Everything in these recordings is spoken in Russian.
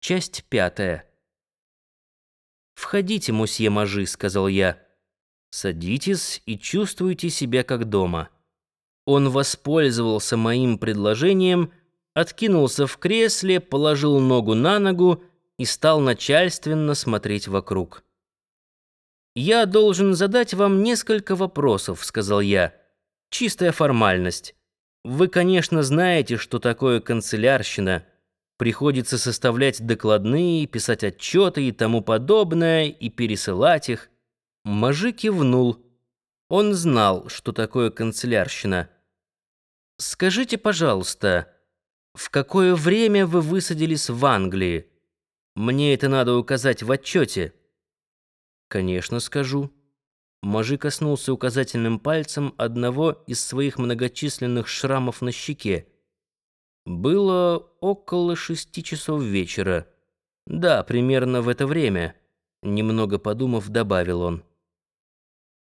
Часть пятая. «Входите, мусье Мажи», — сказал я. «Садитесь и чувствуйте себя как дома». Он воспользовался моим предложением, откинулся в кресле, положил ногу на ногу и стал начальственно смотреть вокруг. «Я должен задать вам несколько вопросов», — сказал я. «Чистая формальность. Вы, конечно, знаете, что такое канцелярщина». Приходится составлять докладные, писать отчеты и тому подобное, и пересылать их. Мажи кивнул. Он знал, что такое канцелярщина. «Скажите, пожалуйста, в какое время вы высадились в Англии? Мне это надо указать в отчете». «Конечно, скажу». Мажи коснулся указательным пальцем одного из своих многочисленных шрамов на щеке. Было около шести часов вечера. Да, примерно в это время. Немного подумав, добавил он.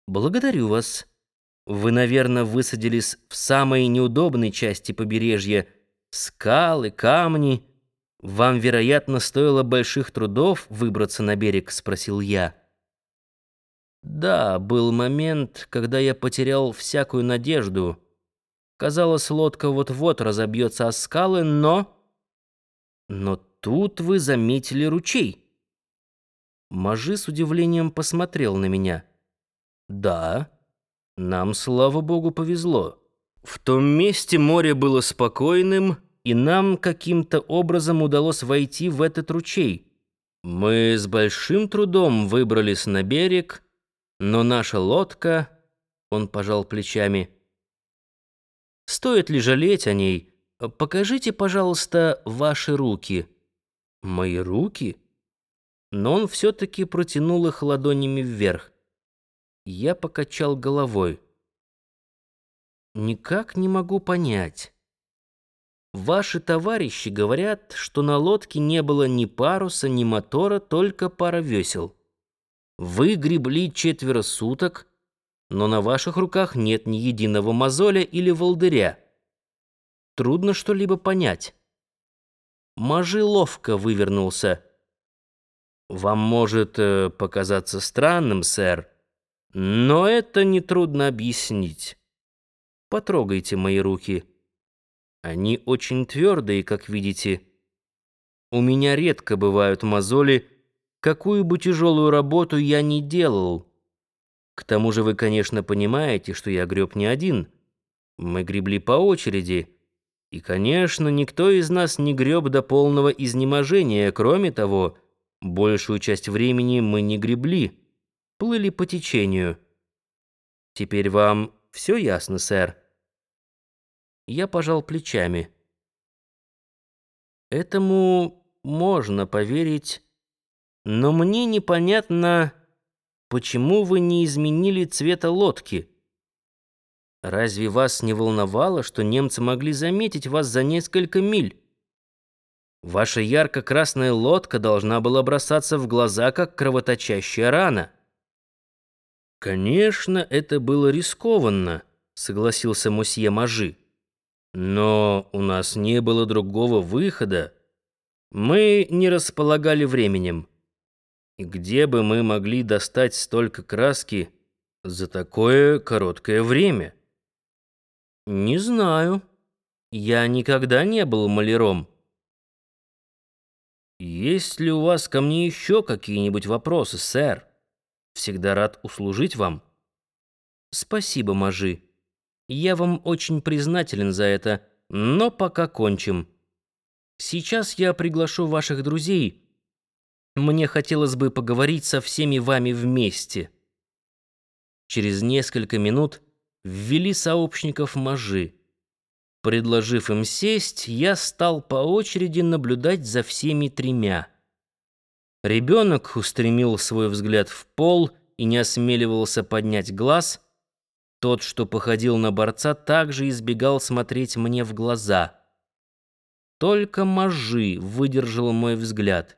Благодарю вас. Вы, наверное, высадились в самой неудобной части побережья. Скалы, камни. Вам, вероятно, стоило больших трудов выбраться на берег, спросил я. Да, был момент, когда я потерял всякую надежду. Казалось, лодка вот-вот разобьется о скалы, но... Но тут вы заметили ручей. Мажи с удивлением посмотрел на меня. Да, нам, слава богу, повезло. В том месте море было спокойным, и нам каким-то образом удалось войти в этот ручей. Мы с большим трудом выбрались на берег, но наша лодка... Он пожал плечами — Стоит ли жалеть о ней? Покажите, пожалуйста, ваши руки». «Мои руки?» Но он все-таки протянул их ладонями вверх. Я покачал головой. «Никак не могу понять. Ваши товарищи говорят, что на лодке не было ни паруса, ни мотора, только пара весел. Вы гребли четверо суток, но на ваших руках нет ни единого мозоля или волдыря. Трудно что-либо понять. Мажи ловко вывернулся. Вам может э, показаться странным, сэр, но это нетрудно объяснить. Потрогайте мои руки. Они очень твердые, как видите. У меня редко бывают мозоли, какую бы тяжелую работу я ни делал. К тому же вы, конечно, понимаете, что я греб не один. Мы гребли по очереди. И, конечно, никто из нас не греб до полного изнеможения. Кроме того, большую часть времени мы не гребли, плыли по течению. Теперь вам все ясно, сэр? Я пожал плечами. Этому можно поверить, но мне непонятно... Почему вы не изменили цвета лодки? Разве вас не волновало, что немцы могли заметить вас за несколько миль? Ваша ярко-красная лодка должна была бросаться в глаза, как кровоточащая рана. Конечно, это было рискованно, согласился мосье Мажи. Но у нас не было другого выхода. Мы не располагали временем. И где бы мы могли достать столько краски за такое короткое время? Не знаю. Я никогда не был маляром. Есть ли у вас ко мне еще какие-нибудь вопросы, сэр? Всегда рад услужить вам. Спасибо, Мажи. Я вам очень признателен за это, но пока кончим. Сейчас я приглашу ваших друзей мне хотелось бы поговорить со всеми вами вместе. Через несколько минут ввели сообщников Мажи. Предложив им сесть, я стал по очереди наблюдать за всеми тремя. Ребенок устремил свой взгляд в пол и не осмеливался поднять глаз. Тот, что походил на борца, также избегал смотреть мне в глаза. Только Мажи выдержал мой взгляд.